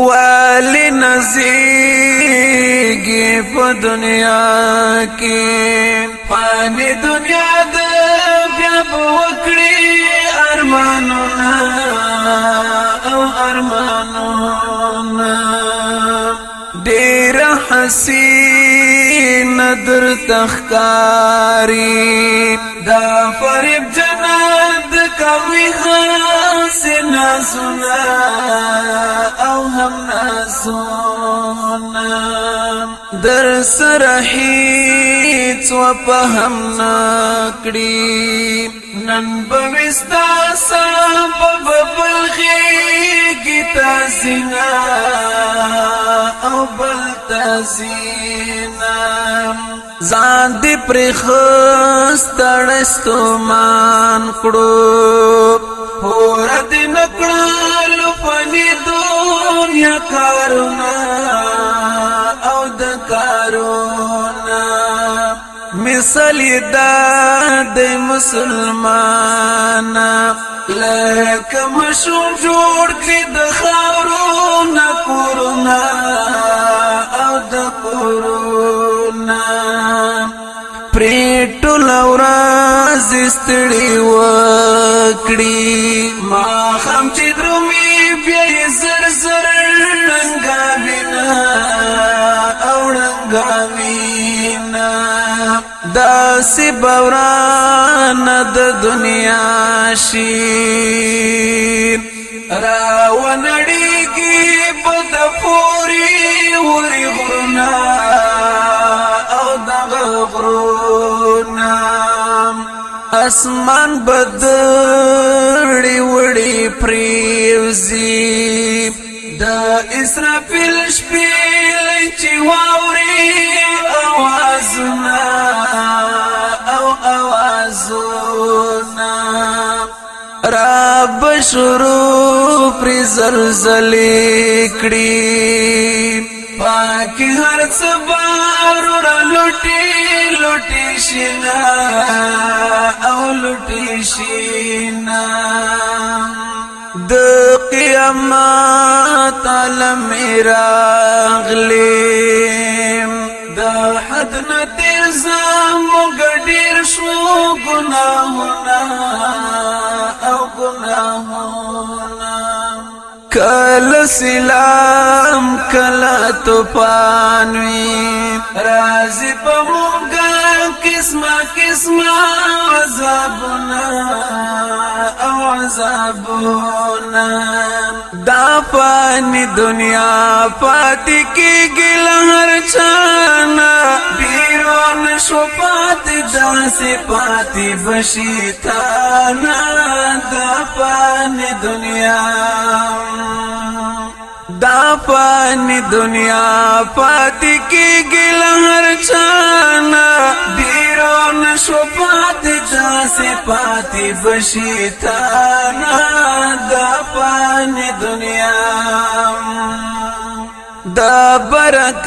والی نزیگی پا دنیا کی پانی دنیا دا بیا بوکڑی ارمانونا او ارمانونا دیر حسین در تخکاری دا فریب جا کوي خاص نازونه او هم نازونه در سره هیڅ په هم نه کړی نن بوستا صاحب ببل خېږي تاسینا او بل تاسینا ځان دې پر خستړستو مان کړو هور دې نکړل فني دنیا کارونه سلی دا دی مسلمان لکه مشوم جوړ کړي د خاورو نه کورونا او د کورونا پرې ټول ورځ ستړي وکړي ما هم چې درومي بیا زر زر رنگا وینا دا سی بوران د دنیا شي را ونړیږي بد پوری وری غرنا او دغه غرنا اسمان بد وړي وړي پریوزي د اسرافیل شپې چې واوري اوازونه بشرو پر زلزلې کړي پاک هر صبر را لټي لټي شینا او لټي شینا د قیامت لم راغلي د حد نتزم وګډیر شو ګناهونه کل سلام کل توپان وی رازی په مونږه قسمه قسمه عذابنا او عذابنا دا فانی دنیا پاتی کی گل ہر چانا بیرون شو پاتی دا سی پاتی بشیطانا دا فانی دنیا دا فانی دنیا پاتی کی گل ہر چانا بیرون حیران شو پات چاسه پاتی بشی تانا دا پان دنیا دا برکات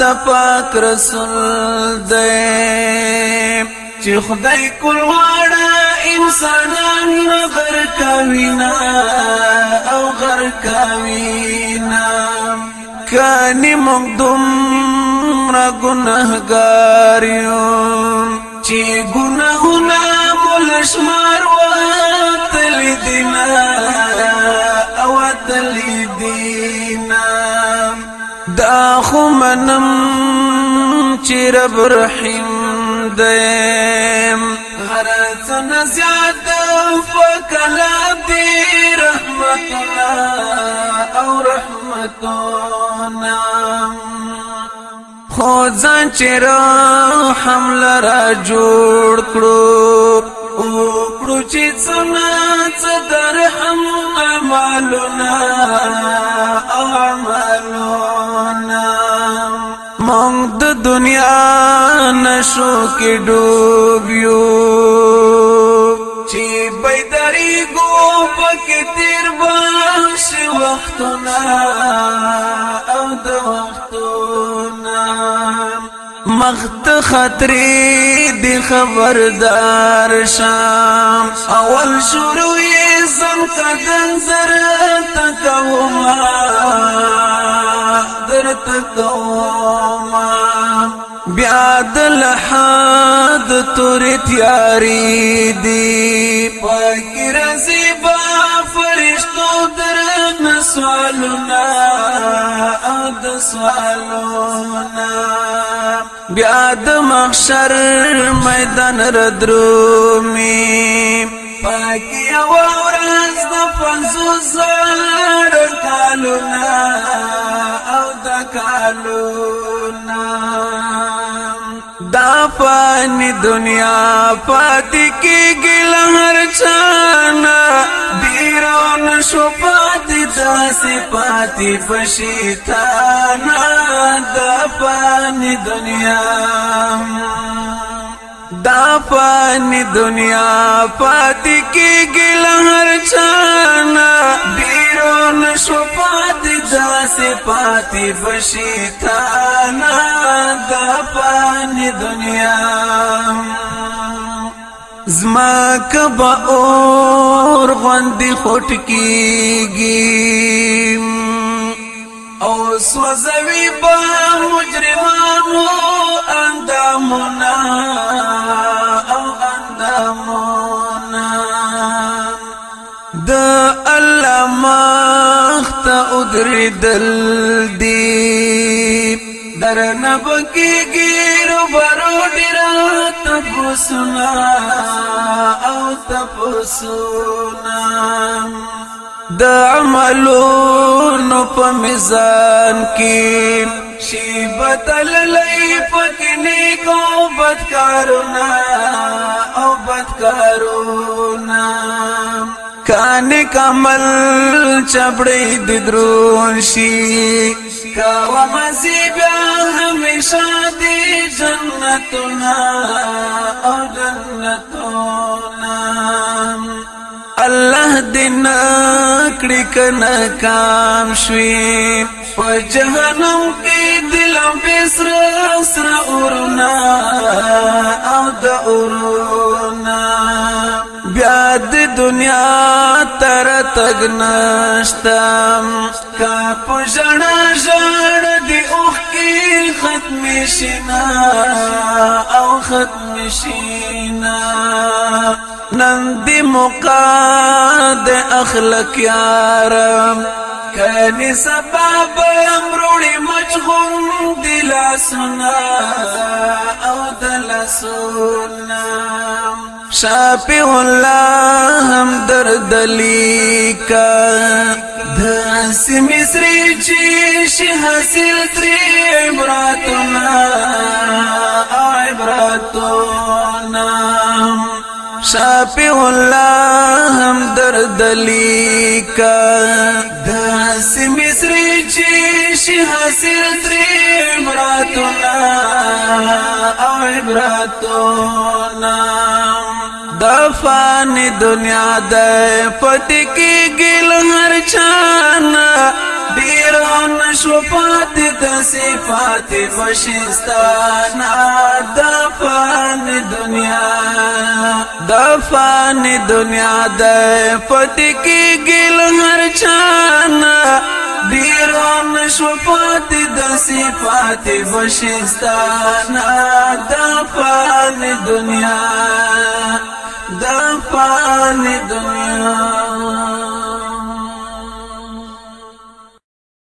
د پاک رسول دی چې خدای کول واړه انسانان نظر کوینا او غر کوینا کانی مقدم دومره گناهګار یو چې گناهونه مول شمار وتل دینا او تل دینا دا خو منم چې رب رحیم دیم غرسن زیاد فکلا دی رحمتنا او رحمتنا خو ځان چر حمل را جوړ کړو او کړو چې څنګه صدر هم عملنا عملنا مونږ د دنیا نشو کې ډوبیو چې بيداری ګو پکې تیر باش وختونه او د وختونه مخت خطرې دی خبردار شام اول شروع یې سم قدم زر تکوما در تکوما بیا دل حد تور تیاری دی پاک رزق سوالونه او د سوالونه بیا د محشر میدان ردرومي پاکي او ورځ د پنځو زر کالونه او د کالونه دا فانی دنیا پاتې کېږي له هر چانه ګران شو پات دا صفات فشیطان د پان دنیا دا پان دنیا پات کی گل هر چانا بیرون شو پات دا صفات فشیطان د پان دنیا زما کبا اور غوند خټ کیږي او سوزوي به مجرمانو اندامنا او اندامنا د الله مخت او دردل دی درنه بکیږي رو برودي تپوسنا او تپوسنا د عملونو په میزان کې شی بدل لای پکنی کو بدکارونه او بدکارونه کانه کمل چبړې د دروشي کوا مزی بیا ہمیشہ دی جنتنا او جنتنا الله دین کړي کنا کام شوي په جهنم کې دل په سر سر اورنا او د اورنا بیا د دنیا لار تګ نشتم کا پژړا ژړ دی اوخ کی ختم شینا او ختم شینا نن دی مقاد اخلاق یارم کني سبب امروني مجغون دلا سنا او دلا سنا شافی الله هم درد لیکا د عاصم مصری چې شي حاصل تری عبراتنا عبراتنا شافی الله هم درد لیکا د عاصم مصری چې شي حاصل تری عبراتنا عبراتنا فانی دنیا د پټ کې ګل هر چانا ډیر نشو پات د صفات مشستانا د فانی دنیا د فانی دنیا د پټ کې ګل هر چانا ډیر نشو پات د صفات مشستانا د فانی دنیا د فانی دنیا